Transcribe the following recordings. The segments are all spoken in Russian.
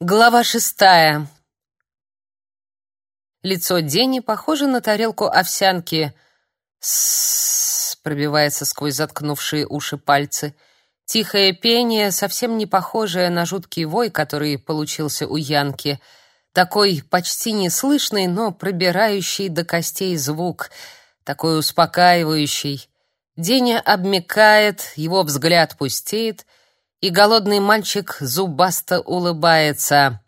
Глава шестая. Лицо Дени похоже на тарелку овсянки. С пробивается сквозь заткнувшие уши пальцы. Тихое пение, совсем не похожее на жуткий вой, который получился у Янки. Такой почти неслышный, но пробирающий до костей звук, такой успокаивающий. Деня обмякает, его взгляд пустеет — и голодный мальчик зубасто улыбается.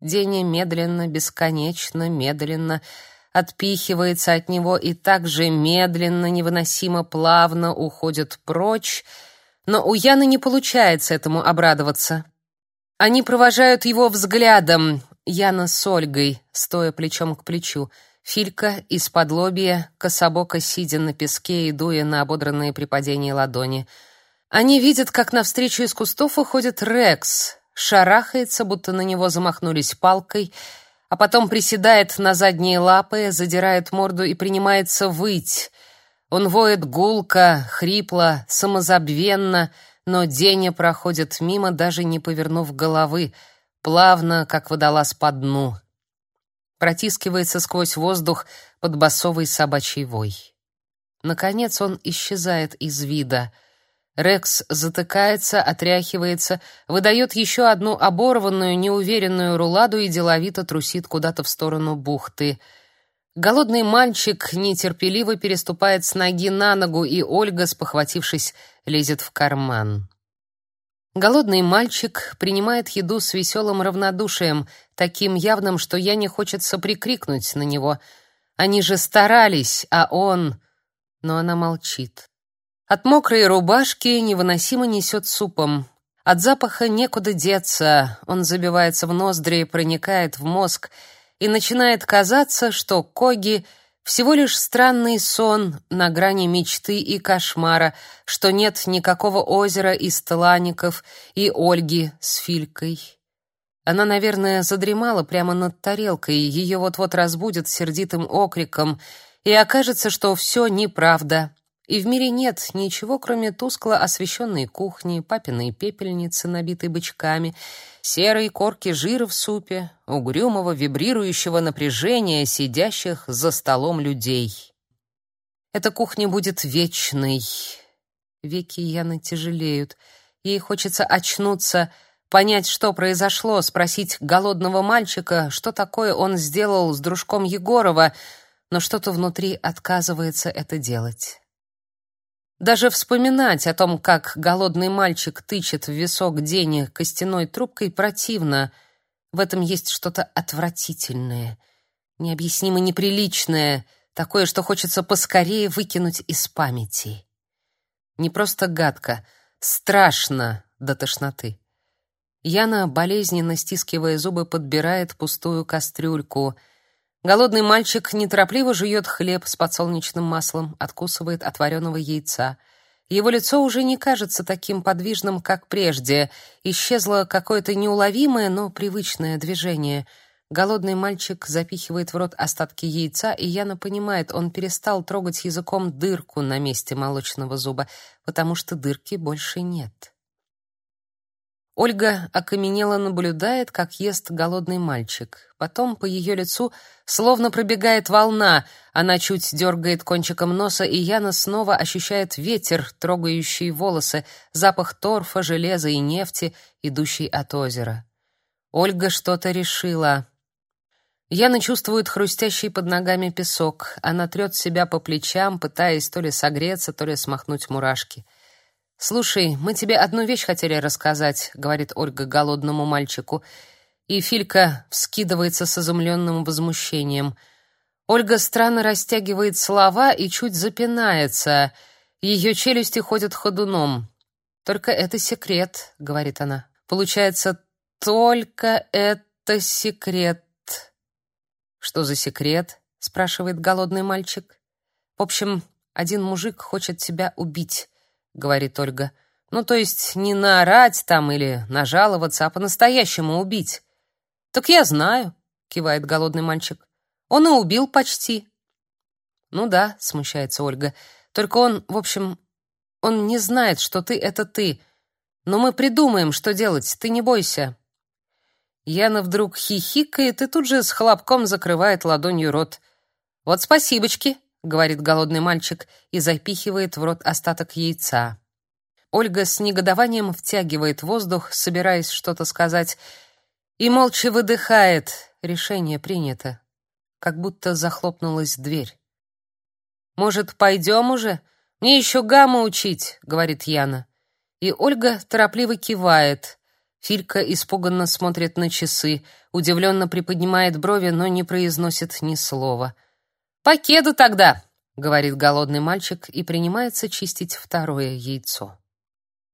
Деня медленно, бесконечно, медленно отпихивается от него и так же медленно, невыносимо плавно уходит прочь, но у Яны не получается этому обрадоваться. Они провожают его взглядом, Яна с Ольгой, стоя плечом к плечу, Филька из-под лобья, кособоко сидя на песке и дуя на ободранные при падении ладони — они видят, как навстречу из кустов уходит Рекс, шарахается, будто на него замахнулись палкой, а потом приседает на задние лапы, задирает морду и принимается выть. Он воет гулко, хрипло, самозабвенно, но Деня проходит мимо, даже не повернув головы, плавно, как водолаз по дну. Протискивается сквозь воздух под басовый собачий вой. Наконец он исчезает из вида — Рекс затыкается, отряхивается, выдает еще одну оборванную, неуверенную руладу и деловито трусит куда-то в сторону бухты. Голодный мальчик нетерпеливо переступает с ноги на ногу, и Ольга, спохватившись, лезет в карман. Голодный мальчик принимает еду с веселым равнодушием, таким явным, что я не хочется прикрикнуть на него. Они же старались, а он... Но она молчит. От мокрой рубашки невыносимо несет супом. От запаха некуда деться, он забивается в ноздри, проникает в мозг, и начинает казаться, что Коги всего лишь странный сон на грани мечты и кошмара, что нет никакого озера из тлаников и Ольги с Филькой. Она, наверное, задремала прямо над тарелкой, ее вот-вот разбудят сердитым окриком, и окажется, что все неправда, и в мире нет ничего, кроме тускло освещенной кухни, папиной пепельницы, набитой бычками, серой корки жира в супе, угрюмого вибрирующего напряжения сидящих за столом людей. Эта кухня будет вечной. Веки Яны тяжелеют. Ей хочется очнуться, понять, что произошло, спросить голодного мальчика, что такое он сделал с дружком Егорова, но что-то внутри отказывается это делать. Даже вспоминать о том, как голодный мальчик тычет в висок Дене костяной трубкой, противно. В этом есть что-то отвратительное, необъяснимо неприличное, такое, что хочется поскорее выкинуть из памяти. Не просто гадко, страшно до тошноты. Яна, болезненно стискивая зубы, подбирает пустую кастрюльку — Голодный мальчик неторопливо жует хлеб с подсолнечным маслом, откусывает от вареного яйца. Его лицо уже не кажется таким подвижным, как прежде. Исчезло какое-то неуловимое, но привычное движение. Голодный мальчик запихивает в рот остатки яйца, и Яна понимает, он перестал трогать языком дырку на месте молочного зуба, потому что дырки больше нет. Ольга окаменело наблюдает, как ест голодный мальчик. Потом по ее лицу словно пробегает волна. Она чуть дергает кончиком носа, и Яна снова ощущает ветер, трогающий волосы, запах торфа, железа и нефти, идущий от озера. Ольга что-то решила. Яна чувствует хрустящий под ногами песок. Она трет себя по плечам, пытаясь то ли согреться, то ли смахнуть мурашки. «Слушай, мы тебе одну вещь хотели рассказать», — говорит Ольга голодному мальчику. И Филька вскидывается с изумленным возмущением. Ольга странно растягивает слова и чуть запинается. Ее челюсти ходят ходуном. «Только это секрет», — говорит она. «Получается, только это секрет». «Что за секрет?» — спрашивает голодный мальчик. «В общем, один мужик хочет тебя убить» говорит Ольга. Ну, то есть не наорать там или нажаловаться, а по-настоящему убить. Так я знаю, кивает голодный мальчик. Он и убил почти. Ну да, смущается Ольга. Только он, в общем, он не знает, что ты это ты. Но мы придумаем, что делать. Ты не бойся. Яна вдруг хихикает и тут же с хлопком закрывает ладонью рот. «Вот спасибочки», — говорит голодный мальчик и запихивает в рот остаток яйца. Ольга с негодованием втягивает воздух, собираясь что-то сказать, и молча выдыхает. Решение принято. Как будто захлопнулась дверь. «Может, пойдем уже? Мне еще гамму учить», — говорит Яна. И Ольга торопливо кивает. Филька испуганно смотрит на часы, удивленно приподнимает брови, но не произносит ни слова. «По кеду тогда», — говорит голодный мальчик и принимается чистить второе яйцо.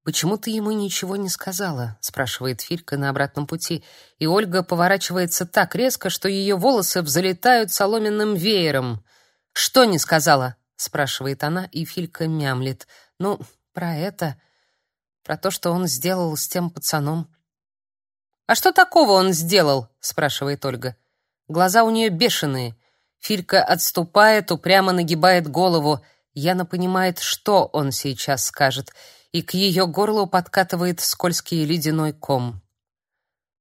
«Почему ты ему ничего не сказала?» — спрашивает Филька на обратном пути, и Ольга поворачивается так резко, что ее волосы взлетают соломенным веером. «Что не сказала?» — спрашивает она, и Филька мямлит. «Ну, про это, про то, что он сделал с тем пацаном». «А что такого он сделал?» — спрашивает Ольга. Глаза у нее бешеные. Филька отступает, упрямо нагибает голову. Яна понимает, что он сейчас скажет, и к ее горлу подкатывает скользкий ледяной ком.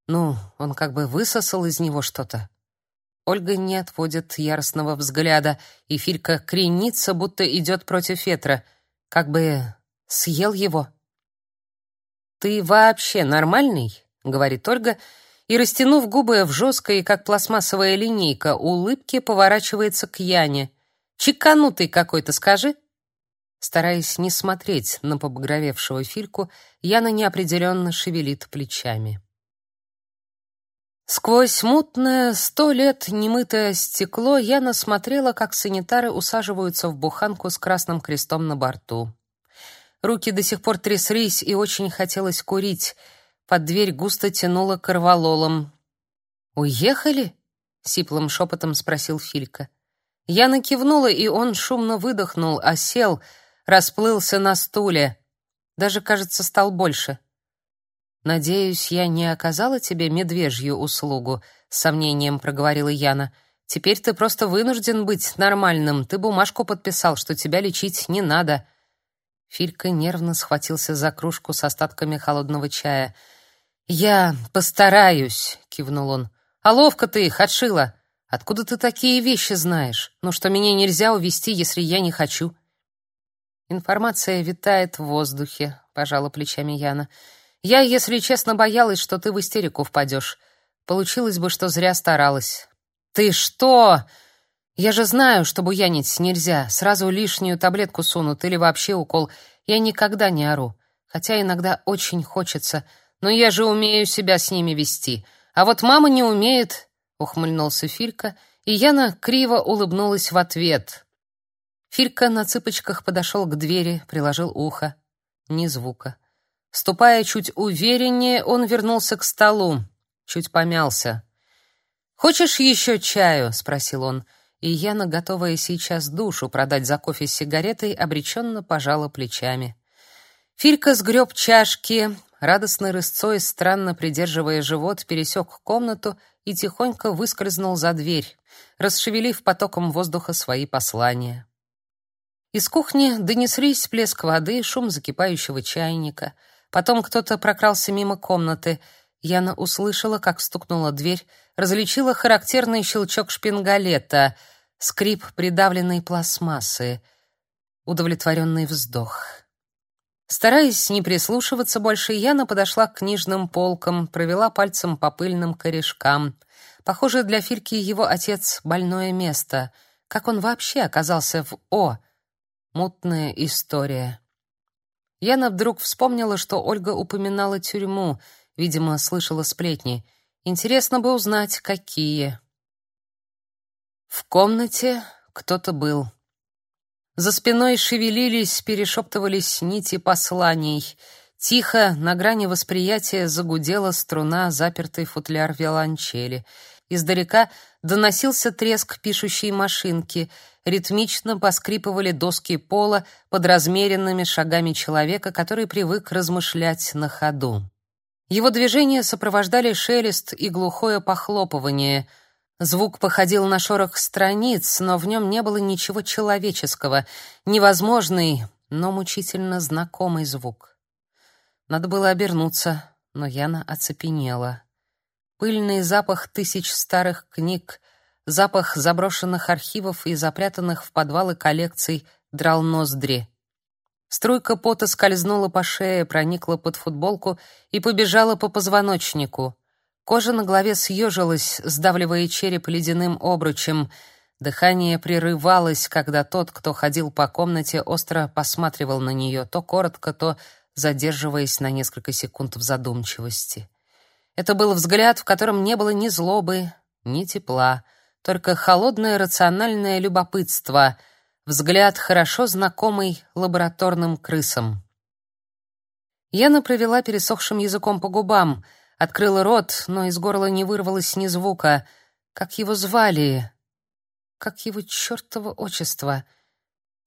Ну, он как бы высосал из него что-то. Ольга не отводит яростного взгляда, и Филька кренится, будто идет против ветра. Как бы съел его. «Ты вообще нормальный?» — говорит Ольга, и, растянув губы в жесткой, как пластмассовая линейка, улыбки поворачивается к Яне. «Чеканутый какой-то, скажи!» Стараясь не смотреть на побагровевшего Фильку, Яна неопределенно шевелит плечами. Сквозь мутное, сто лет немытое стекло Яна смотрела, как санитары усаживаются в буханку с красным крестом на борту. Руки до сих пор тряслись, и очень хотелось курить — под дверь густо тянуло корвалолом. «Уехали?» — сиплым шепотом спросил Филька. Яна кивнула, и он шумно выдохнул, а сел, расплылся на стуле. Даже, кажется, стал больше. «Надеюсь, я не оказала тебе медвежью услугу», — с сомнением проговорила Яна. «Теперь ты просто вынужден быть нормальным. Ты бумажку подписал, что тебя лечить не надо». Филька нервно схватился за кружку с остатками холодного чая — «Я постараюсь», — кивнул он. «А ловко ты их отшила. Откуда ты такие вещи знаешь? Ну, что меня нельзя увести, если я не хочу?» «Информация витает в воздухе», — пожала плечами Яна. «Я, если честно, боялась, что ты в истерику впадешь. Получилось бы, что зря старалась». «Ты что?» «Я же знаю, что буянить нельзя. Сразу лишнюю таблетку сунут или вообще укол. Я никогда не ору. Хотя иногда очень хочется. Но я же умею себя с ними вести. А вот мама не умеет, ухмыльнулся Филька, и Яна криво улыбнулась в ответ. Филька на цыпочках подошел к двери, приложил ухо. Ни звука. Ступая чуть увереннее, он вернулся к столу, чуть помялся. «Хочешь еще чаю?» — спросил он. И Яна, готовая сейчас душу продать за кофе с сигаретой, обреченно пожала плечами. Филька сгреб чашки, радостной рысцой, странно придерживая живот, пересек комнату и тихонько выскользнул за дверь, расшевелив потоком воздуха свои послания. Из кухни донеслись плеск воды, шум закипающего чайника. Потом кто-то прокрался мимо комнаты. Яна услышала, как стукнула дверь, различила характерный щелчок шпингалета, скрип придавленной пластмассы, удовлетворенный вздох. Стараясь не прислушиваться больше, Яна подошла к книжным полкам, провела пальцем по пыльным корешкам. Похоже, для Фильки его отец больное место. Как он вообще оказался в О? Мутная история. Яна вдруг вспомнила, что Ольга упоминала тюрьму, видимо, слышала сплетни. Интересно бы узнать, какие. В комнате кто-то был. За спиной шевелились, перешептывались нити посланий. Тихо, на грани восприятия, загудела струна, запертый футляр виолончели. Издалека доносился треск пишущей машинки. Ритмично поскрипывали доски пола под размеренными шагами человека, который привык размышлять на ходу. Его движения сопровождали шелест и глухое похлопывание — Звук походил на шорох страниц, но в нем не было ничего человеческого, невозможный, но мучительно знакомый звук. Надо было обернуться, но Яна оцепенела. Пыльный запах тысяч старых книг, запах заброшенных архивов и запрятанных в подвалы коллекций драл ноздри. Струйка пота скользнула по шее, проникла под футболку и побежала по позвоночнику. Кожа на голове съежилась, сдавливая череп ледяным обручем. Дыхание прерывалось, когда тот, кто ходил по комнате, остро посматривал на нее, то коротко, то задерживаясь на несколько секунд в задумчивости. Это был взгляд, в котором не было ни злобы, ни тепла, только холодное рациональное любопытство — Взгляд, хорошо знакомый лабораторным крысам. Яна провела пересохшим языком по губам, открыла рот, но из горла не вырвалось ни звука. Как его звали? Как его чертово отчество?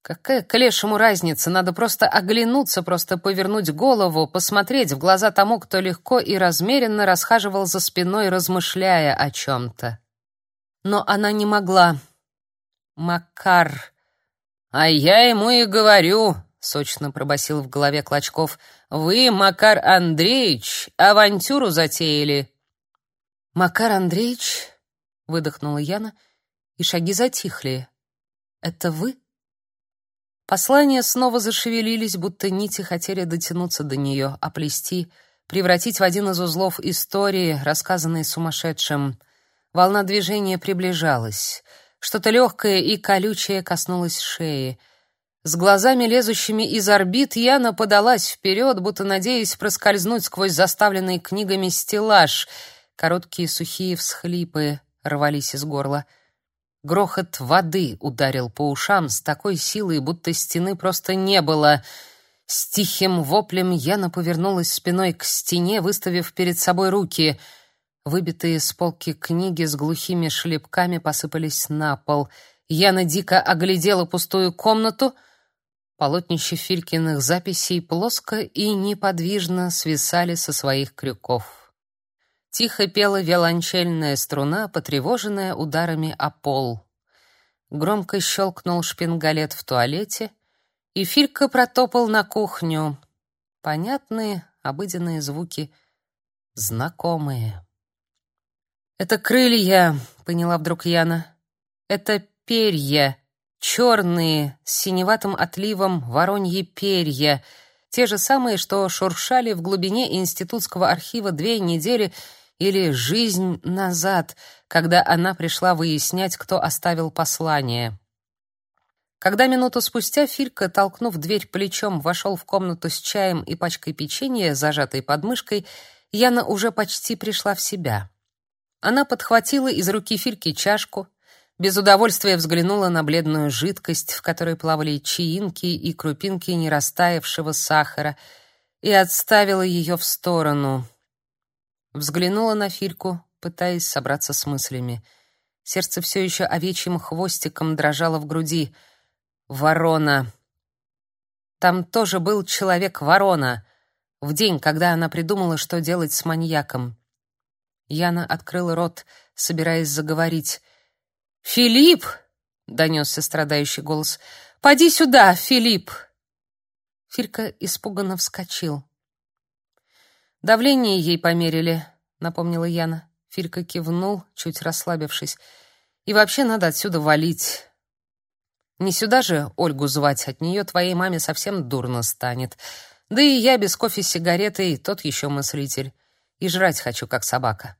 Какая к лешему разница? Надо просто оглянуться, просто повернуть голову, посмотреть в глаза тому, кто легко и размеренно расхаживал за спиной, размышляя о чем-то. Но она не могла. Макар. «А я ему и говорю», — сочно пробасил в голове Клочков, «вы, Макар Андреевич, авантюру затеяли». «Макар Андреевич?» — выдохнула Яна, и шаги затихли. «Это вы?» Послания снова зашевелились, будто нити хотели дотянуться до нее, оплести, превратить в один из узлов истории, рассказанной сумасшедшим. Волна движения приближалась — что-то легкое и колючее коснулось шеи. С глазами, лезущими из орбит, Яна подалась вперед, будто надеясь проскользнуть сквозь заставленный книгами стеллаж. Короткие сухие всхлипы рвались из горла. Грохот воды ударил по ушам с такой силой, будто стены просто не было. С тихим воплем Яна повернулась спиной к стене, выставив перед собой руки — Выбитые с полки книги с глухими шлепками посыпались на пол. Яна дико оглядела пустую комнату. Полотнища Филькиных записей плоско и неподвижно свисали со своих крюков. Тихо пела виолончельная струна, потревоженная ударами о пол. Громко щелкнул шпингалет в туалете, и Филька протопал на кухню. Понятные, обыденные звуки, знакомые. «Это крылья», — поняла вдруг Яна. «Это перья, черные, с синеватым отливом вороньи перья, те же самые, что шуршали в глубине институтского архива две недели или жизнь назад, когда она пришла выяснять, кто оставил послание». Когда минуту спустя Филька, толкнув дверь плечом, вошел в комнату с чаем и пачкой печенья, зажатой под мышкой, Яна уже почти пришла в себя. Она подхватила из руки Фильки чашку, без удовольствия взглянула на бледную жидкость, в которой плавали чаинки и крупинки нерастаявшего сахара, и отставила ее в сторону. Взглянула на Фильку, пытаясь собраться с мыслями. Сердце все еще овечьим хвостиком дрожало в груди. Ворона. Там тоже был человек-ворона. В день, когда она придумала, что делать с маньяком. Яна открыла рот, собираясь заговорить. «Филипп!» — донесся страдающий голос. «Поди сюда, Филипп!» Филька испуганно вскочил. «Давление ей померили», — напомнила Яна. Филька кивнул, чуть расслабившись. «И вообще надо отсюда валить. Не сюда же Ольгу звать, от нее твоей маме совсем дурно станет. Да и я без кофе с сигаретой тот еще мыслитель. И жрать хочу, как собака».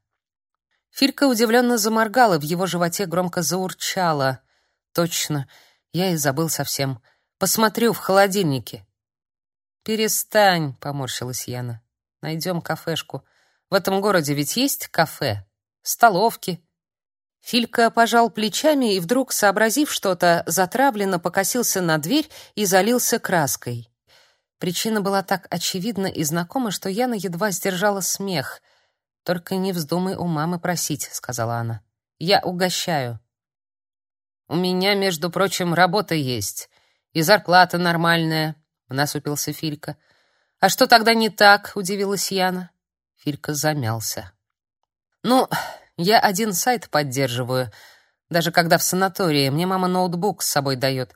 Филька удивленно заморгала, в его животе громко заурчало. «Точно, я и забыл совсем. Посмотрю в холодильнике». «Перестань», — поморщилась Яна. «Найдем кафешку. В этом городе ведь есть кафе, столовки». Филька пожал плечами и вдруг, сообразив что-то, затравленно покосился на дверь и залился краской. Причина была так очевидна и знакома, что Яна едва сдержала смех — только не вздумай у мамы просить, сказала она. Я угощаю. У меня, между прочим, работа есть, и зарплата нормальная, насупился Филька. А что тогда не так? удивилась Яна. Филька замялся. Ну, я один сайт поддерживаю, даже когда в санатории. Мне мама ноутбук с собой дает.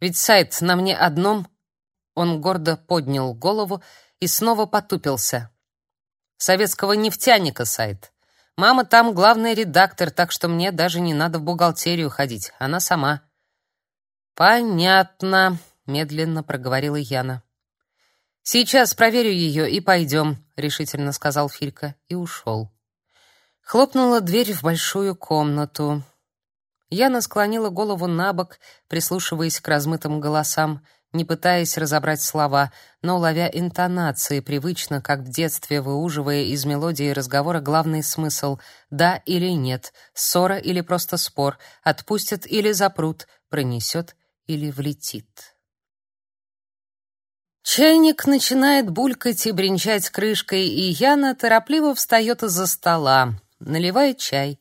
Ведь сайт на мне одном. Он гордо поднял голову и снова потупился советского нефтяника сайт. Мама там главный редактор, так что мне даже не надо в бухгалтерию ходить. Она сама. Понятно, медленно проговорила Яна. Сейчас проверю ее и пойдем», — решительно сказал Филька и ушел. Хлопнула дверь в большую комнату. Яна склонила голову на бок, прислушиваясь к размытым голосам, не пытаясь разобрать слова, но ловя интонации, привычно, как в детстве, выуживая из мелодии разговора главный смысл «да» или «нет», ссора или просто спор, отпустят или запрут, пронесет или влетит. Чайник начинает булькать и бренчать крышкой, и Яна торопливо встает из-за стола, наливает чай.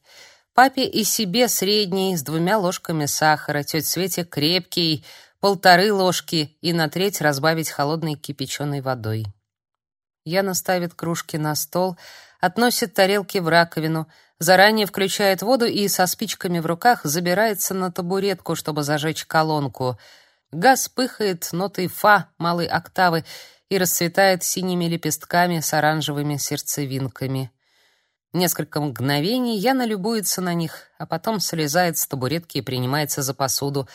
Папе и себе средний, с двумя ложками сахара, тете Свете крепкий, полторы ложки и на треть разбавить холодной кипяченой водой. Яна ставит кружки на стол, относит тарелки в раковину, заранее включает воду и со спичками в руках забирается на табуретку, чтобы зажечь колонку — Газ пыхает нотой фа малой октавы и расцветает синими лепестками с оранжевыми сердцевинками. Несколько мгновений Яна любуется на них, а потом слезает с табуретки и принимается за посуду.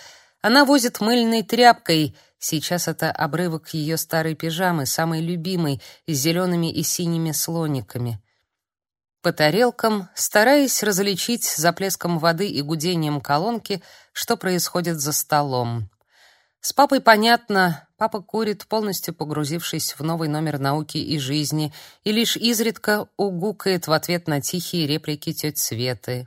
Она возит мыльной тряпкой. Сейчас это обрывок ее старой пижамы, самой любимой, с зелеными и синими слониками. По тарелкам, стараясь различить за плеском воды и гудением колонки, что происходит за столом. С папой понятно, папа курит, полностью погрузившись в новый номер науки и жизни, и лишь изредка угукает в ответ на тихие реплики тети Светы.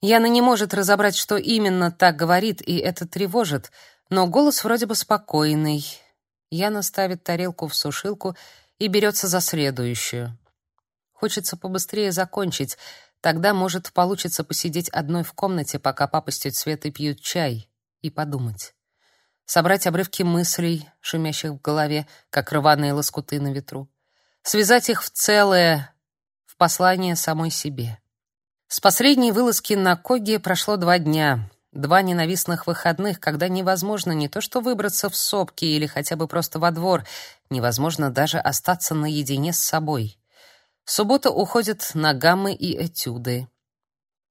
Яна не может разобрать, что именно так говорит, и это тревожит, но голос вроде бы спокойный. Яна ставит тарелку в сушилку и берется за следующую. Хочется побыстрее закончить, тогда, может, получится посидеть одной в комнате, пока папа с тетей Светой пьют чай, и подумать собрать обрывки мыслей, шумящих в голове, как рваные лоскуты на ветру, связать их в целое, в послание самой себе. С последней вылазки на Коге прошло два дня, два ненавистных выходных, когда невозможно не то что выбраться в сопки или хотя бы просто во двор, невозможно даже остаться наедине с собой. Суббота уходит на гаммы и этюды.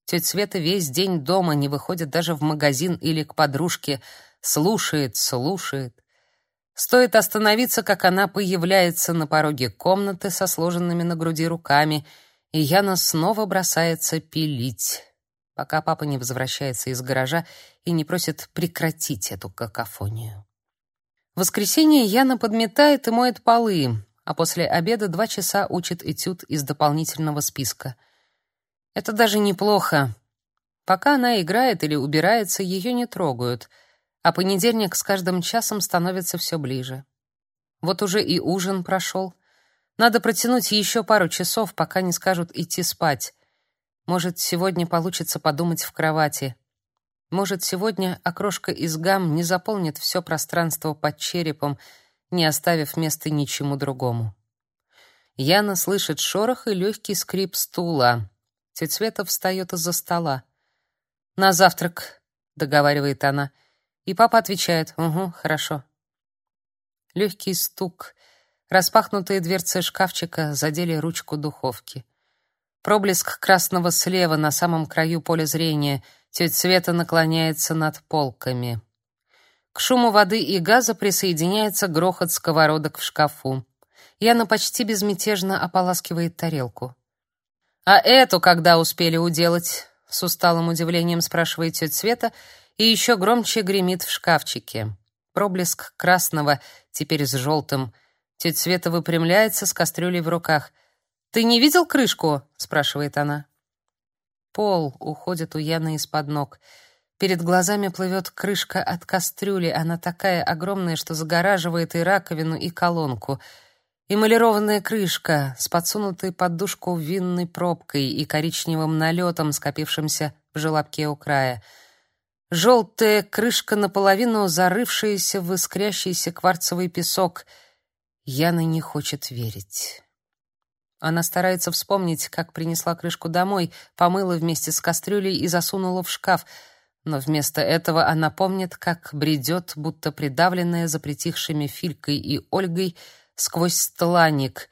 Тетя Света весь день дома не выходит даже в магазин или к подружке — слушает, слушает. Стоит остановиться, как она появляется на пороге комнаты со сложенными на груди руками, и Яна снова бросается пилить, пока папа не возвращается из гаража и не просит прекратить эту какофонию. В воскресенье Яна подметает и моет полы, а после обеда два часа учит этюд из дополнительного списка. Это даже неплохо. Пока она играет или убирается, ее не трогают — а понедельник с каждым часом становится все ближе. Вот уже и ужин прошел. Надо протянуть еще пару часов, пока не скажут идти спать. Может, сегодня получится подумать в кровати. Может, сегодня окрошка из гам не заполнит все пространство под черепом, не оставив места ничему другому. Яна слышит шорох и легкий скрип стула. Тетя Света встает из-за стола. «На завтрак», — договаривает она, — и папа отвечает «Угу, хорошо». Легкий стук. Распахнутые дверцы шкафчика задели ручку духовки. Проблеск красного слева на самом краю поля зрения. Тетя Света наклоняется над полками. К шуму воды и газа присоединяется грохот сковородок в шкафу. Яна почти безмятежно ополаскивает тарелку. «А эту когда успели уделать?» — с усталым удивлением спрашивает тетя Света и еще громче гремит в шкафчике. Проблеск красного, теперь с желтым. Тетя Света выпрямляется с кастрюлей в руках. «Ты не видел крышку?» — спрашивает она. Пол уходит у Яны из-под ног. Перед глазами плывет крышка от кастрюли. Она такая огромная, что загораживает и раковину, и колонку. Эмалированная крышка с подсунутой под дужку винной пробкой и коричневым налетом, скопившимся в желобке у края — Желтая крышка наполовину зарывшаяся в искрящийся кварцевый песок. Яна не хочет верить. Она старается вспомнить, как принесла крышку домой, помыла вместе с кастрюлей и засунула в шкаф, но вместо этого она помнит, как бредет, будто придавленная запретихшими Филькой и Ольгой, сквозь стланник,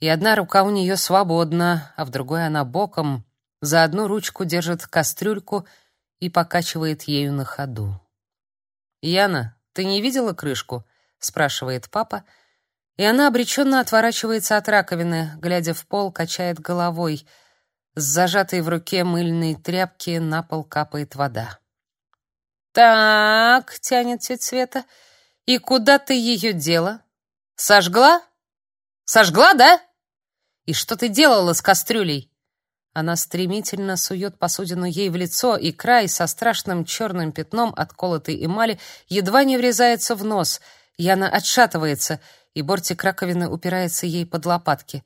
и одна рука у нее свободна, а в другой она боком, за одну ручку держит кастрюльку и покачивает ею на ходу. «Яна, ты не видела крышку?» — спрашивает папа, и она обреченно отворачивается от раковины, глядя в пол, качает головой. С зажатой в руке мыльной тряпки на пол капает вода. «Так», — тянет тетя Света, — «и куда ты ее дела? Сожгла? Сожгла, да? И что ты делала с кастрюлей?» Она стремительно сует посудину ей в лицо, и край со страшным черным пятном от колотой эмали едва не врезается в нос. Яна отшатывается, и бортик раковины упирается ей под лопатки.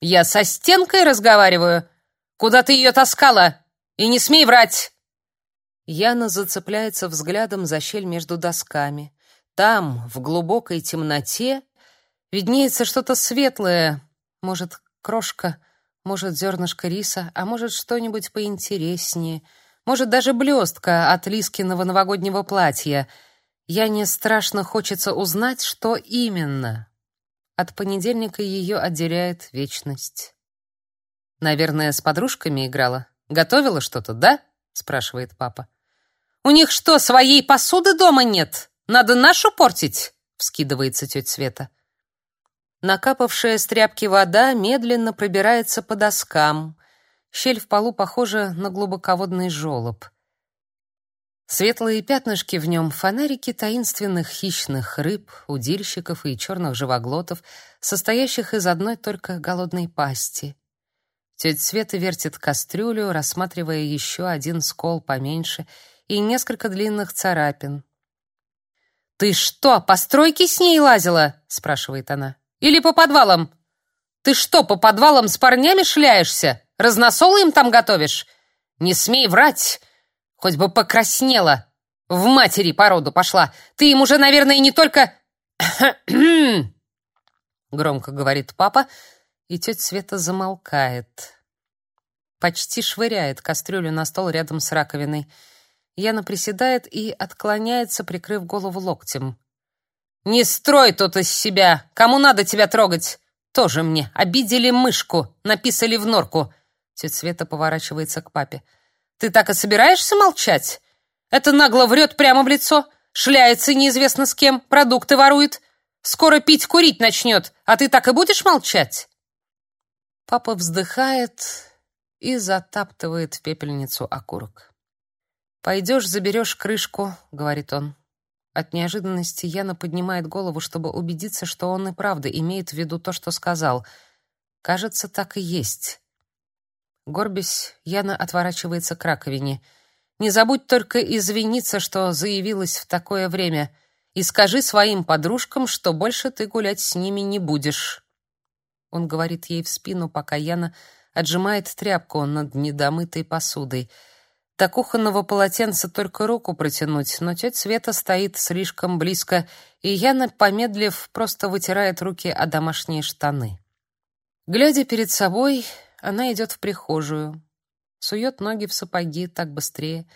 «Я со стенкой разговариваю! Куда ты ее таскала? И не смей врать!» Яна зацепляется взглядом за щель между досками. Там, в глубокой темноте, виднеется что-то светлое, может, крошка — может, зернышко риса, а может, что-нибудь поинтереснее. Может, даже блестка от Лискиного новогоднего платья. Я не страшно хочется узнать, что именно. От понедельника ее отделяет вечность. Наверное, с подружками играла. Готовила что-то, да? спрашивает папа. У них что, своей посуды дома нет? Надо нашу портить? вскидывается тетя Света. Накапавшая с тряпки вода медленно пробирается по доскам. Щель в полу похожа на глубоководный желоб. Светлые пятнышки в нем — фонарики таинственных хищных рыб, удильщиков и черных живоглотов, состоящих из одной только голодной пасти. Тетя Света вертит кастрюлю, рассматривая еще один скол поменьше и несколько длинных царапин. «Ты что, по стройке с ней лазила?» — спрашивает она. Или по подвалам? Ты что, по подвалам с парнями шляешься? Разносолы им там готовишь? Не смей врать! Хоть бы покраснела. В матери породу пошла. Ты им уже, наверное, не только... Громко говорит папа, и тетя Света замолкает. Почти швыряет кастрюлю на стол рядом с раковиной. Яна приседает и отклоняется, прикрыв голову локтем. «Не строй тут из себя! Кому надо тебя трогать? Тоже мне. Обидели мышку, написали в норку». Тетя Света поворачивается к папе. «Ты так и собираешься молчать? Это нагло врет прямо в лицо, шляется неизвестно с кем, продукты ворует. Скоро пить, курить начнет, а ты так и будешь молчать?» Папа вздыхает и затаптывает в пепельницу окурок. «Пойдешь, заберешь крышку», — говорит он. От неожиданности Яна поднимает голову, чтобы убедиться, что он и правда имеет в виду то, что сказал. Кажется, так и есть. Горбись, Яна отворачивается к раковине. «Не забудь только извиниться, что заявилась в такое время, и скажи своим подружкам, что больше ты гулять с ними не будешь». Он говорит ей в спину, пока Яна отжимает тряпку над недомытой посудой — до кухонного полотенца только руку протянуть, но тетя Света стоит слишком близко, и Яна, помедлив, просто вытирает руки о домашние штаны. Глядя перед собой, она идет в прихожую, сует ноги в сапоги так быстрее,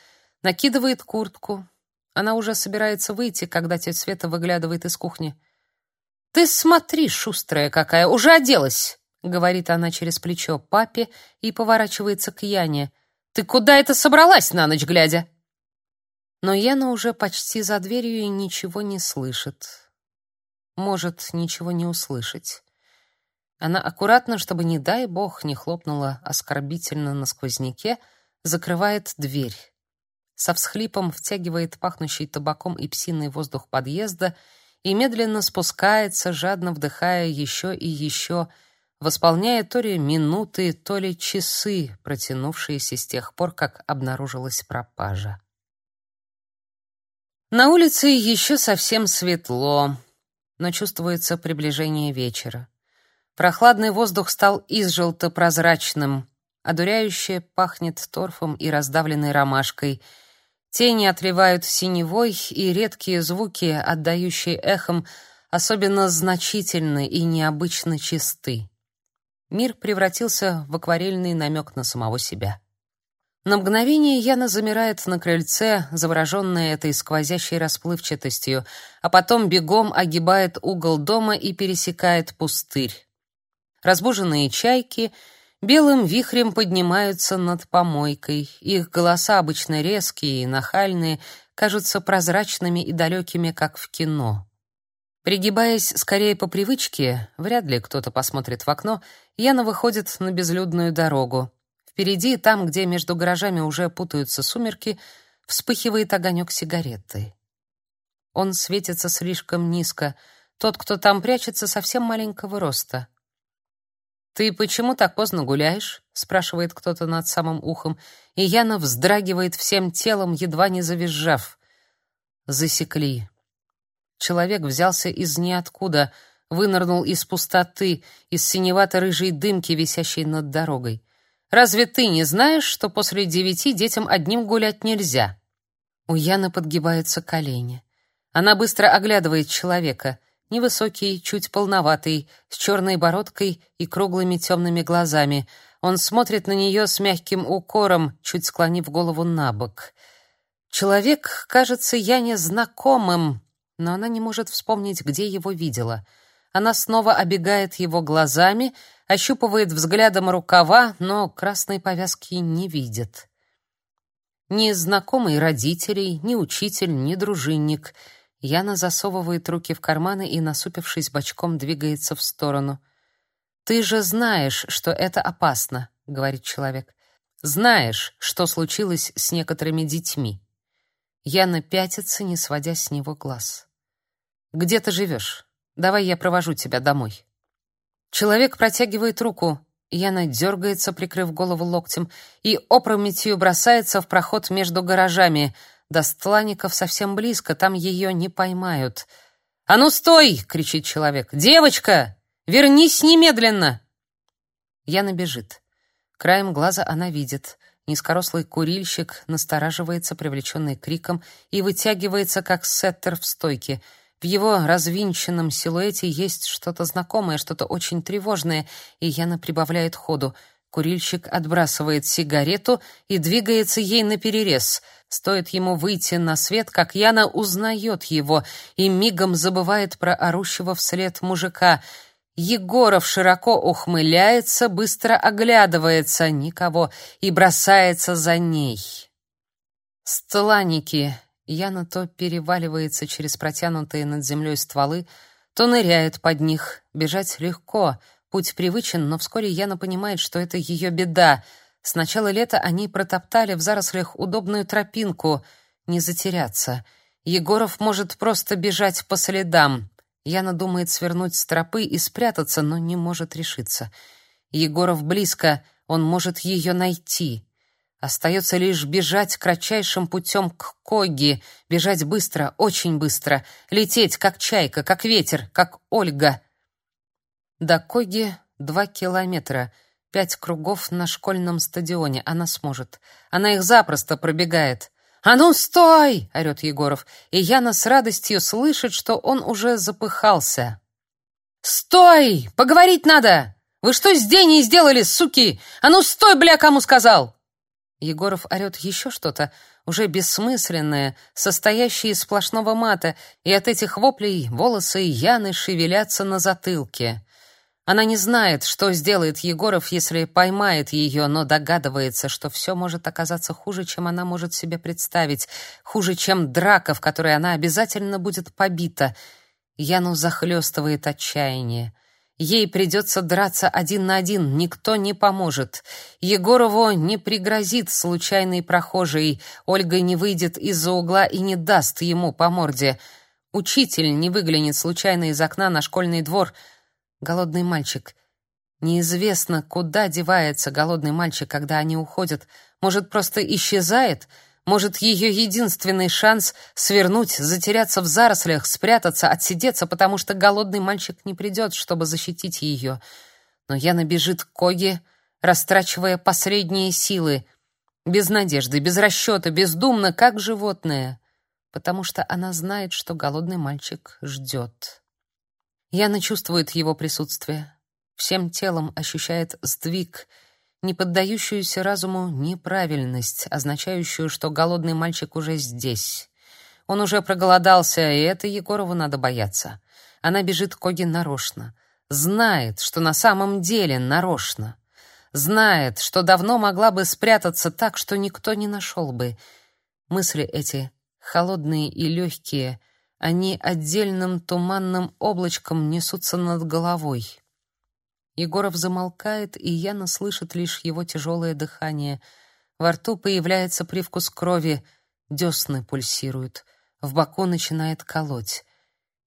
накидывает куртку. Она уже собирается выйти, когда тетя Света выглядывает из кухни. «Ты смотри, шустрая какая, уже оделась!» — говорит она через плечо папе и поворачивается к Яне — ты куда это собралась на ночь глядя?» Но Яна уже почти за дверью и ничего не слышит. Может, ничего не услышать. Она аккуратно, чтобы, не дай бог, не хлопнула оскорбительно на сквозняке, закрывает дверь. Со всхлипом втягивает пахнущий табаком и псиной воздух подъезда и медленно спускается, жадно вдыхая еще и еще, восполняя то ли минуты, то ли часы, протянувшиеся с тех пор, как обнаружилась пропажа. На улице еще совсем светло, но чувствуется приближение вечера. Прохладный воздух стал изжелто-прозрачным, одуряюще пахнет торфом и раздавленной ромашкой. Тени отливают синевой, и редкие звуки, отдающие эхом, особенно значительны и необычно чисты. Мир превратился в акварельный намек на самого себя. На мгновение Яна замирает на крыльце, завороженная этой сквозящей расплывчатостью, а потом бегом огибает угол дома и пересекает пустырь. Разбуженные чайки белым вихрем поднимаются над помойкой. Их голоса обычно резкие и нахальные, кажутся прозрачными и далекими, как в кино. Пригибаясь скорее по привычке, вряд ли кто-то посмотрит в окно, Яна выходит на безлюдную дорогу. Впереди, там, где между гаражами уже путаются сумерки, вспыхивает огонек сигареты. Он светится слишком низко. Тот, кто там прячется, совсем маленького роста. «Ты почему так поздно гуляешь?» — спрашивает кто-то над самым ухом, и Яна вздрагивает всем телом, едва не завизжав. Засекли. Человек взялся из ниоткуда, вынырнул из пустоты, из синевато-рыжей дымки, висящей над дорогой. Разве ты не знаешь, что после девяти детям одним гулять нельзя? У Яны подгибаются колени. Она быстро оглядывает человека. Невысокий, чуть полноватый, с черной бородкой и круглыми темными глазами. Он смотрит на нее с мягким укором, чуть склонив голову на бок. Человек кажется Яне знакомым, но она не может вспомнить, где его видела. Она снова обегает его глазами, ощупывает взглядом рукава, но красной повязки не видит. Ни знакомый родителей, ни учитель, ни дружинник. Яна засовывает руки в карманы и, насупившись бочком, двигается в сторону. «Ты же знаешь, что это опасно», — говорит человек. «Знаешь, что случилось с некоторыми детьми». Яна пятится, не сводя с него глаз. Где ты живешь? Давай я провожу тебя домой. Человек протягивает руку. Яна дергается, прикрыв голову локтем, и опрометью бросается в проход между гаражами. До Стланников совсем близко, там ее не поймают. «А ну стой!» — кричит человек. «Девочка! Вернись немедленно!» Яна бежит. Краем глаза она видит. Низкорослый курильщик настораживается, привлеченный криком, и вытягивается, как сеттер в стойке — в его развинченном силуэте есть что-то знакомое, что-то очень тревожное, и Яна прибавляет ходу. Курильщик отбрасывает сигарету и двигается ей наперерез. Стоит ему выйти на свет, как Яна узнает его и мигом забывает про орущего вслед мужика. Егоров широко ухмыляется, быстро оглядывается, никого, и бросается за ней. Стланники Яна то переваливается через протянутые над землей стволы, то ныряет под них. Бежать легко, путь привычен, но вскоре Яна понимает, что это ее беда. С начала лета они протоптали в зарослях удобную тропинку. Не затеряться. Егоров может просто бежать по следам. Яна думает свернуть с тропы и спрятаться, но не может решиться. Егоров близко, он может ее найти. Остается лишь бежать кратчайшим путем к Коги, бежать быстро, очень быстро, лететь, как чайка, как ветер, как Ольга. До Коги два километра, пять кругов на школьном стадионе. Она сможет. Она их запросто пробегает. «А ну, стой!» — орёт Егоров, и Яна с радостью слышит, что он уже запыхался. «Стой! Поговорить надо! Вы что с Деней сделали, суки? А ну, стой, бля, кому сказал!» Егоров орёт еще что-то, уже бессмысленное, состоящее из сплошного мата, и от этих воплей волосы Яны шевелятся на затылке. Она не знает, что сделает Егоров, если поймает ее, но догадывается, что все может оказаться хуже, чем она может себе представить, хуже, чем драка, в которой она обязательно будет побита. Яну захлестывает отчаяние. Ей придется драться один на один, никто не поможет. Егорову не пригрозит случайный прохожий, Ольга не выйдет из-за угла и не даст ему по морде. Учитель не выглянет случайно из окна на школьный двор. Голодный мальчик. Неизвестно, куда девается голодный мальчик, когда они уходят. Может, просто исчезает — может, ее единственный шанс свернуть, затеряться в зарослях, спрятаться, отсидеться, потому что голодный мальчик не придет, чтобы защитить ее. Но Яна бежит к Коге, растрачивая последние силы, без надежды, без расчета, бездумно, как животное, потому что она знает, что голодный мальчик ждет. Яна чувствует его присутствие, всем телом ощущает сдвиг — не поддающуюся разуму неправильность, означающую, что голодный мальчик уже здесь. Он уже проголодался, и это Егорову надо бояться. Она бежит к Оге нарочно. знает, что на самом деле нарочно. Знает, что давно могла бы спрятаться так, что никто не нашел бы. Мысли эти, холодные и легкие, они отдельным туманным облачком несутся над головой. Егоров замолкает, и Яна слышит лишь его тяжелое дыхание. Во рту появляется привкус крови, десны пульсируют, в боку начинает колоть.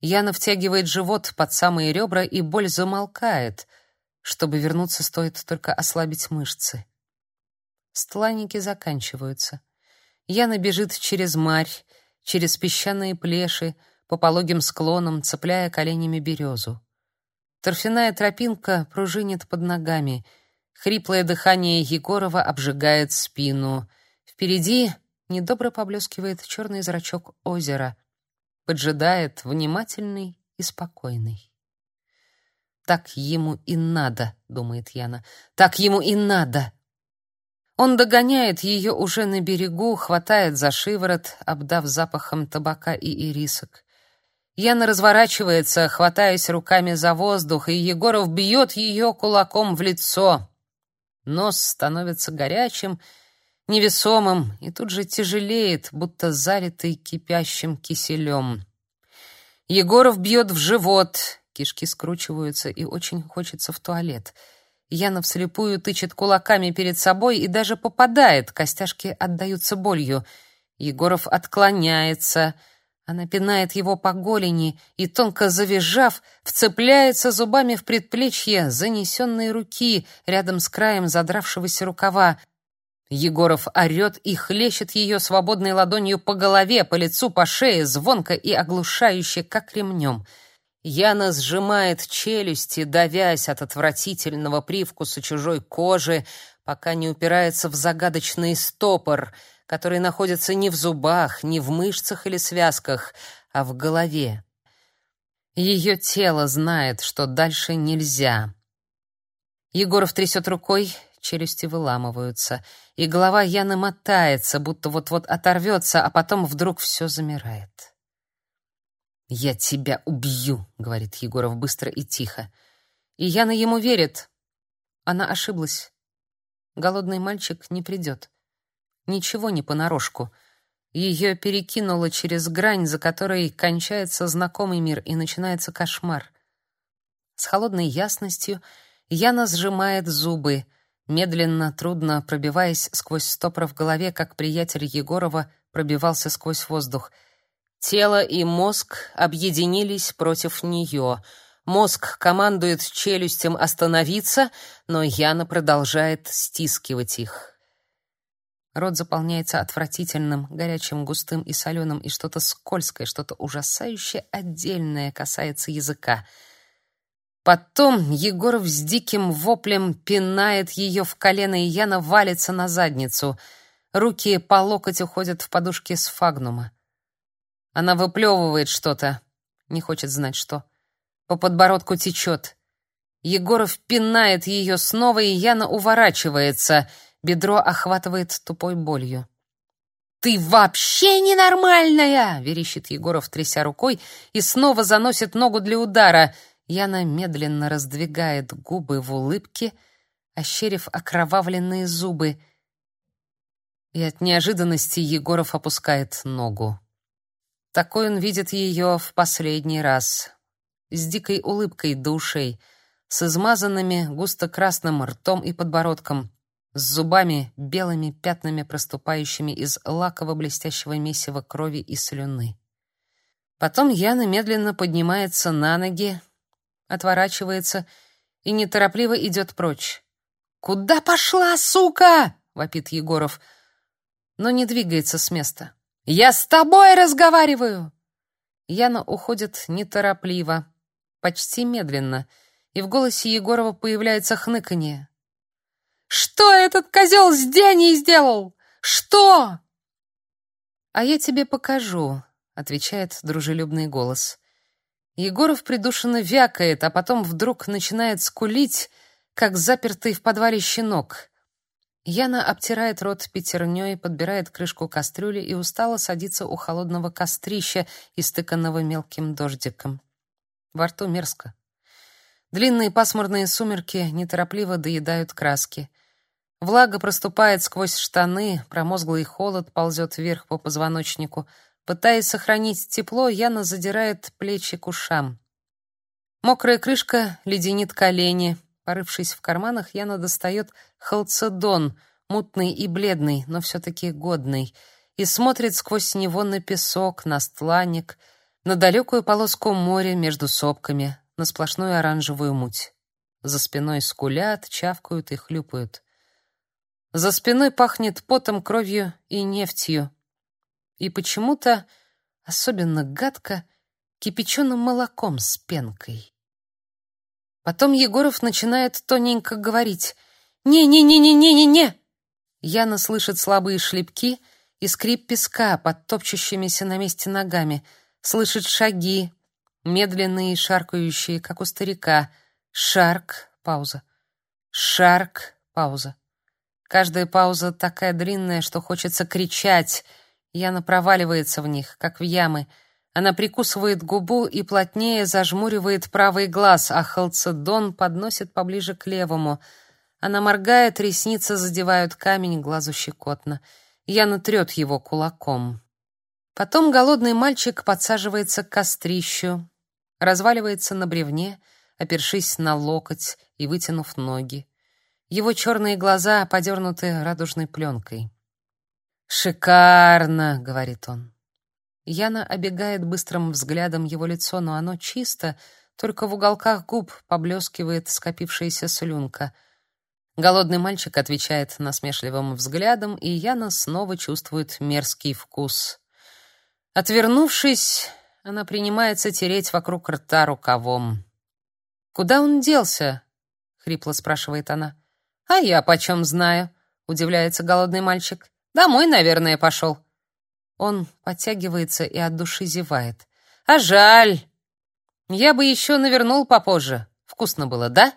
Яна втягивает живот под самые ребра, и боль замолкает. Чтобы вернуться, стоит только ослабить мышцы. Стланники заканчиваются. Яна бежит через марь, через песчаные плеши, по пологим склонам, цепляя коленями березу. Торфяная тропинка пружинит под ногами. Хриплое дыхание Егорова обжигает спину. Впереди недобро поблескивает черный зрачок озера. Поджидает внимательный и спокойный. «Так ему и надо», — думает Яна. «Так ему и надо». Он догоняет ее уже на берегу, хватает за шиворот, обдав запахом табака и ирисок. Яна разворачивается, хватаясь руками за воздух, и Егоров бьет ее кулаком в лицо. Нос становится горячим, невесомым и тут же тяжелеет, будто залитый кипящим киселем. Егоров бьет в живот, кишки скручиваются и очень хочется в туалет. Яна вслепую тычет кулаками перед собой и даже попадает, костяшки отдаются болью. Егоров отклоняется — она пинает его по голени и, тонко завизжав, вцепляется зубами в предплечье занесенной руки рядом с краем задравшегося рукава. Егоров орет и хлещет ее свободной ладонью по голове, по лицу, по шее, звонко и оглушающе, как ремнем. Яна сжимает челюсти, давясь от отвратительного привкуса чужой кожи, пока не упирается в загадочный стопор — который находится не в зубах, не в мышцах или связках, а в голове. Ее тело знает, что дальше нельзя. Егоров трясет рукой, челюсти выламываются, и голова Яны мотается, будто вот-вот оторвется, а потом вдруг все замирает. «Я тебя убью», — говорит Егоров быстро и тихо. И Яна ему верит. Она ошиблась. Голодный мальчик не придет. Ничего не понарошку. Ее перекинуло через грань, за которой кончается знакомый мир и начинается кошмар. С холодной ясностью Яна сжимает зубы, медленно, трудно пробиваясь сквозь стопор в голове, как приятель Егорова пробивался сквозь воздух. Тело и мозг объединились против нее. Мозг командует челюстям остановиться, но Яна продолжает стискивать их. Рот заполняется отвратительным, горячим, густым и соленым, и что-то скользкое, что-то ужасающее отдельное касается языка. Потом Егоров с диким воплем пинает ее в колено, и Яна валится на задницу. Руки по локоть уходят в подушки сфагнума. Она выплевывает что-то, не хочет знать что. По подбородку течет. Егоров пинает ее снова, и Яна уворачивается — Бедро охватывает тупой болью. «Ты вообще ненормальная!» — верещит Егоров, тряся рукой, и снова заносит ногу для удара. Яна медленно раздвигает губы в улыбке, ощерив окровавленные зубы. И от неожиданности Егоров опускает ногу. Такой он видит ее в последний раз. С дикой улыбкой до ушей, с измазанными густо-красным ртом и подбородком, с зубами, белыми пятнами, проступающими из лаково-блестящего месива крови и слюны. Потом Яна медленно поднимается на ноги, отворачивается и неторопливо идет прочь. «Куда пошла, сука?» — вопит Егоров, но не двигается с места. «Я с тобой разговариваю!» Яна уходит неторопливо, почти медленно, и в голосе Егорова появляется хныканье. Что этот козел с Деней сделал? Что? А я тебе покажу, отвечает дружелюбный голос. Егоров придушенно вякает, а потом вдруг начинает скулить, как запертый в подвале щенок. Яна обтирает рот пятерней, подбирает крышку кастрюли и устало садится у холодного кострища, истыканного мелким дождиком. Во рту мерзко. Длинные пасмурные сумерки неторопливо доедают краски. Влага проступает сквозь штаны, промозглый холод ползет вверх по позвоночнику. Пытаясь сохранить тепло, Яна задирает плечи к ушам. Мокрая крышка леденит колени. Порывшись в карманах, Яна достает халцедон, мутный и бледный, но все-таки годный, и смотрит сквозь него на песок, на стланник, на далекую полоску моря между сопками, на сплошную оранжевую муть. За спиной скулят, чавкают и хлюпают. За спиной пахнет потом, кровью и нефтью. И почему-то особенно гадко кипяченым молоком с пенкой. Потом Егоров начинает тоненько говорить «Не-не-не-не-не-не-не!» Яна слышит слабые шлепки и скрип песка под топчущимися на месте ногами, слышит шаги, медленные шаркающие, как у старика. Шарк, пауза. Шарк, пауза. Каждая пауза такая длинная, что хочется кричать. Яна проваливается в них, как в ямы. Она прикусывает губу и плотнее зажмуривает правый глаз, а халцедон подносит поближе к левому. Она моргает, ресницы задевают камень, глазу щекотно. Яна трет его кулаком. Потом голодный мальчик подсаживается к кострищу, разваливается на бревне, опершись на локоть и вытянув ноги. Его черные глаза подернуты радужной пленкой. «Шикарно!» — говорит он. Яна обегает быстрым взглядом его лицо, но оно чисто, только в уголках губ поблескивает скопившаяся слюнка. Голодный мальчик отвечает насмешливым взглядом, и Яна снова чувствует мерзкий вкус. Отвернувшись, она принимается тереть вокруг рта рукавом. «Куда он делся?» — хрипло спрашивает она. «А я почем знаю?» — удивляется голодный мальчик. «Домой, наверное, пошел». Он подтягивается и от души зевает. «А жаль! Я бы еще навернул попозже. Вкусно было, да?»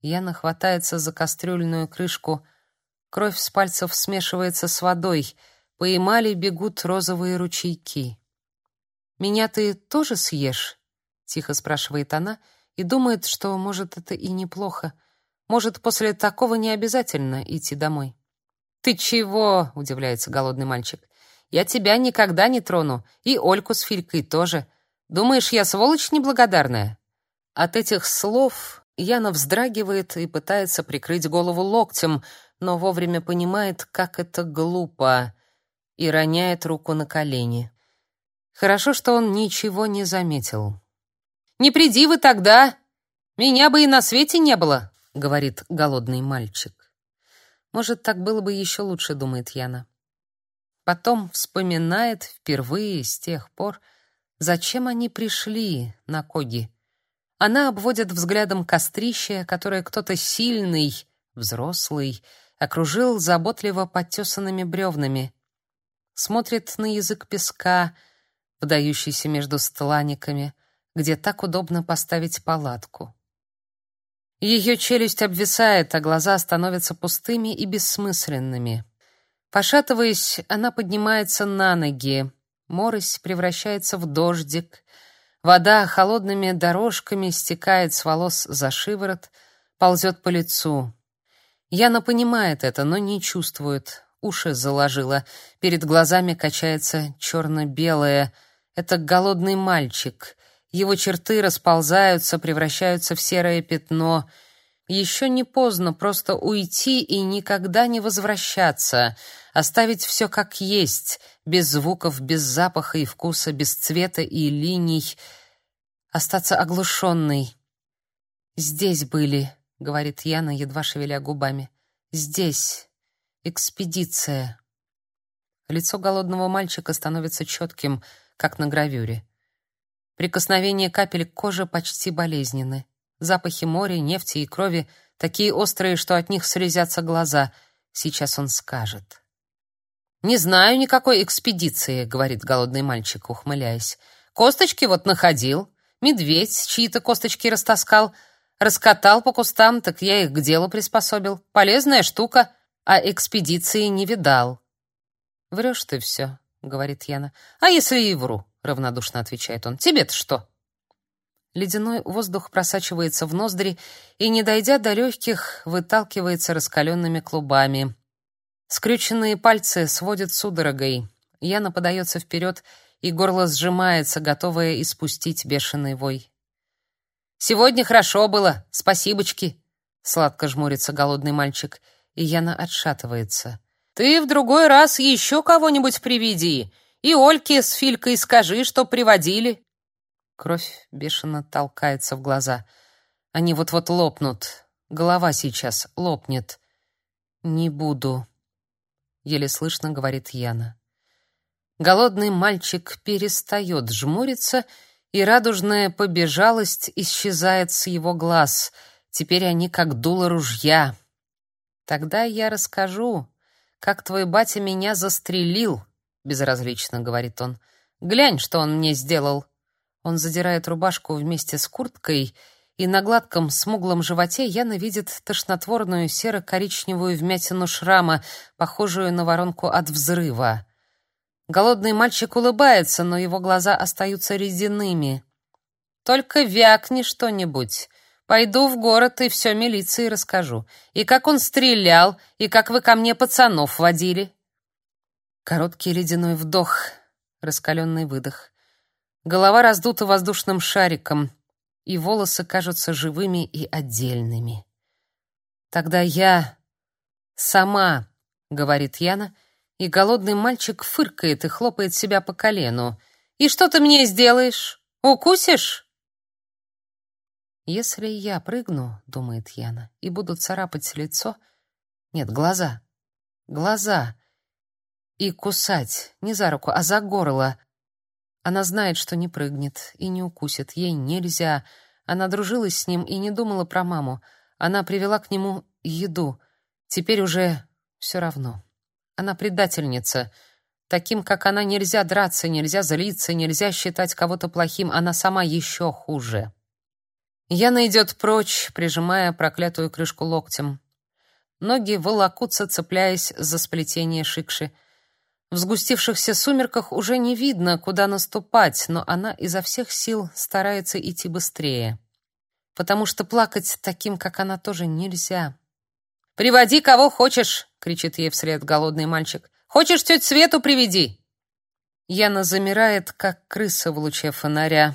Яна хватается за кастрюльную крышку. Кровь с пальцев смешивается с водой. По эмали бегут розовые ручейки. «Меня ты тоже съешь?» — тихо спрашивает она и думает, что, может, это и неплохо. Может, после такого не обязательно идти домой. «Ты чего?» — удивляется голодный мальчик. «Я тебя никогда не трону, и Ольку с Филькой тоже. Думаешь, я сволочь неблагодарная?» От этих слов Яна вздрагивает и пытается прикрыть голову локтем, но вовремя понимает, как это глупо, и роняет руку на колени. Хорошо, что он ничего не заметил. «Не приди вы тогда! Меня бы и на свете не было!» — говорит голодный мальчик. Может, так было бы еще лучше, думает Яна. Потом вспоминает впервые с тех пор, зачем они пришли на Коги. Она обводит взглядом кострище, которое кто-то сильный, взрослый, окружил заботливо подтесанными бревнами. Смотрит на язык песка — вдающийся между стланиками, где так удобно поставить палатку. Ее челюсть обвисает, а глаза становятся пустыми и бессмысленными. Пошатываясь, она поднимается на ноги. Морось превращается в дождик. Вода холодными дорожками стекает с волос за шиворот, ползет по лицу. Яна понимает это, но не чувствует. Уши заложила. Перед глазами качается черно-белое, это голодный мальчик. Его черты расползаются, превращаются в серое пятно. Еще не поздно просто уйти и никогда не возвращаться, оставить все как есть, без звуков, без запаха и вкуса, без цвета и линий, остаться оглушенной. «Здесь были», — говорит Яна, едва шевеля губами. «Здесь. Экспедиция». Лицо голодного мальчика становится четким — как на гравюре. Прикосновение капель к коже почти болезненны. Запахи моря, нефти и крови такие острые, что от них слезятся глаза. Сейчас он скажет. «Не знаю никакой экспедиции», — говорит голодный мальчик, ухмыляясь. «Косточки вот находил. Медведь чьи-то косточки растаскал. Раскатал по кустам, так я их к делу приспособил. Полезная штука, а экспедиции не видал». «Врешь ты все», — говорит Яна. «А если и вру?» — равнодушно отвечает он. «Тебе-то что?» Ледяной воздух просачивается в ноздри и, не дойдя до легких, выталкивается раскаленными клубами. Скрюченные пальцы сводят судорогой. Яна подается вперед, и горло сжимается, готовое испустить бешеный вой. «Сегодня хорошо было, спасибочки!» Сладко жмурится голодный мальчик, и Яна отшатывается. «Ты в другой раз еще кого-нибудь приведи, и Ольке с Филькой скажи, что приводили!» Кровь бешено толкается в глаза. Они вот-вот лопнут. Голова сейчас лопнет. «Не буду», — еле слышно говорит Яна. Голодный мальчик перестает жмуриться, и радужная побежалость исчезает с его глаз. Теперь они как дуло ружья. «Тогда я расскажу, как твой батя меня застрелил», — безразлично говорит он. «Глянь, что он мне сделал». Он задирает рубашку вместе с курткой, и на гладком смуглом животе Яна видит тошнотворную серо-коричневую вмятину шрама, похожую на воронку от взрыва. Голодный мальчик улыбается, но его глаза остаются резиными. «Только вякни что-нибудь. Пойду в город и все милиции расскажу. И как он стрелял, и как вы ко мне пацанов водили». Короткий ледяной вдох, раскаленный выдох. Голова раздута воздушным шариком, и волосы кажутся живыми и отдельными. «Тогда я сама», — говорит Яна, и голодный мальчик фыркает и хлопает себя по колену. «И что ты мне сделаешь? Укусишь?» «Если я прыгну, — думает Яна, — и буду царапать лицо... Нет, глаза. Глаза. И кусать не за руку, а за горло. Она знает, что не прыгнет и не укусит. Ей нельзя. Она дружилась с ним и не думала про маму. Она привела к нему еду. Теперь уже все равно. Она предательница. Таким, как она, нельзя драться, нельзя злиться, нельзя считать кого-то плохим. Она сама еще хуже. Яна идет прочь, прижимая проклятую крышку локтем. Ноги волокутся, цепляясь за сплетение шикши. В сгустившихся сумерках уже не видно, куда наступать, но она изо всех сил старается идти быстрее. Потому что плакать таким, как она, тоже нельзя. «Приводи кого хочешь!» — кричит ей вслед голодный мальчик. «Хочешь тетю Свету приведи!» Яна замирает, как крыса в луче фонаря,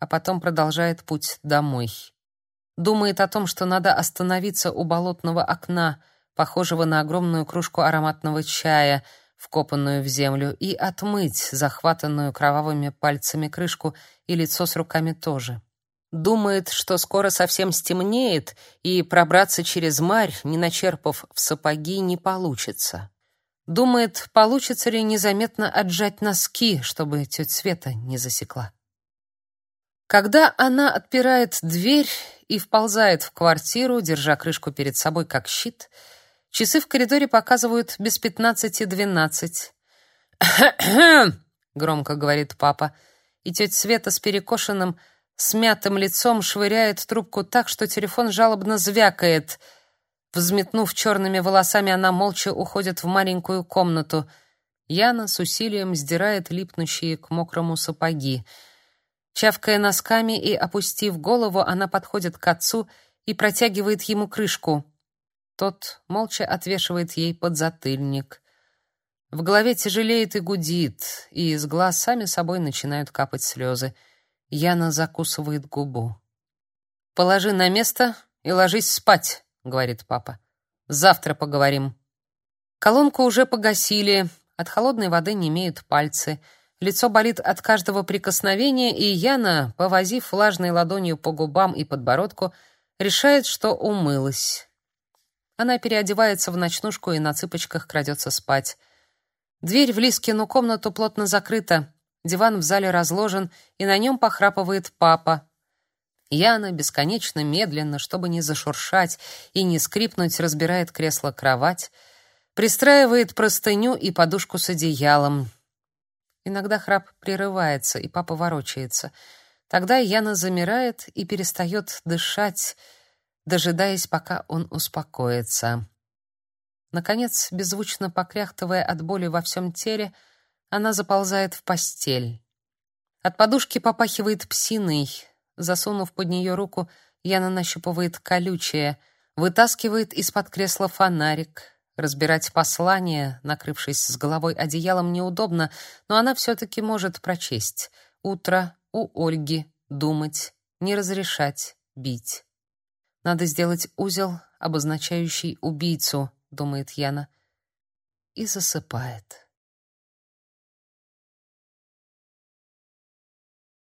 а потом продолжает путь домой. Думает о том, что надо остановиться у болотного окна, похожего на огромную кружку ароматного чая — вкопанную в землю, и отмыть захватанную кровавыми пальцами крышку и лицо с руками тоже. Думает, что скоро совсем стемнеет, и пробраться через марь, не начерпав в сапоги, не получится. Думает, получится ли незаметно отжать носки, чтобы тетя Света не засекла. Когда она отпирает дверь и вползает в квартиру, держа крышку перед собой как щит, Часы в коридоре показывают без пятнадцати двенадцать. громко говорит папа, и тетя Света с перекошенным, смятым лицом швыряет трубку так, что телефон жалобно звякает. Взметнув черными волосами, она молча уходит в маленькую комнату. Яна с усилием сдирает липнущие к мокрому сапоги. Чавкая носками и опустив голову, она подходит к отцу и протягивает ему крышку. Тот молча отвешивает ей подзатыльник. В голове тяжелеет и гудит, и из глаз сами собой начинают капать слезы. Яна закусывает губу. «Положи на место и ложись спать», — говорит папа. «Завтра поговорим». Колонку уже погасили, от холодной воды не имеют пальцы. Лицо болит от каждого прикосновения, и Яна, повозив влажной ладонью по губам и подбородку, решает, что умылась. Она переодевается в ночнушку и на цыпочках крадется спать. Дверь в Лискину комнату плотно закрыта. Диван в зале разложен, и на нем похрапывает папа. Яна бесконечно медленно, чтобы не зашуршать и не скрипнуть, разбирает кресло-кровать, пристраивает простыню и подушку с одеялом. Иногда храп прерывается, и папа ворочается. Тогда Яна замирает и перестает дышать, дожидаясь, пока он успокоится. Наконец, беззвучно покряхтывая от боли во всем теле, она заползает в постель. От подушки попахивает псиной. Засунув под нее руку, Яна нащупывает колючее, вытаскивает из-под кресла фонарик. Разбирать послание, накрывшись с головой одеялом, неудобно, но она все-таки может прочесть. Утро у Ольги, думать, не разрешать, бить. Надо сделать узел, обозначающий убийцу, думает Яна, и засыпает.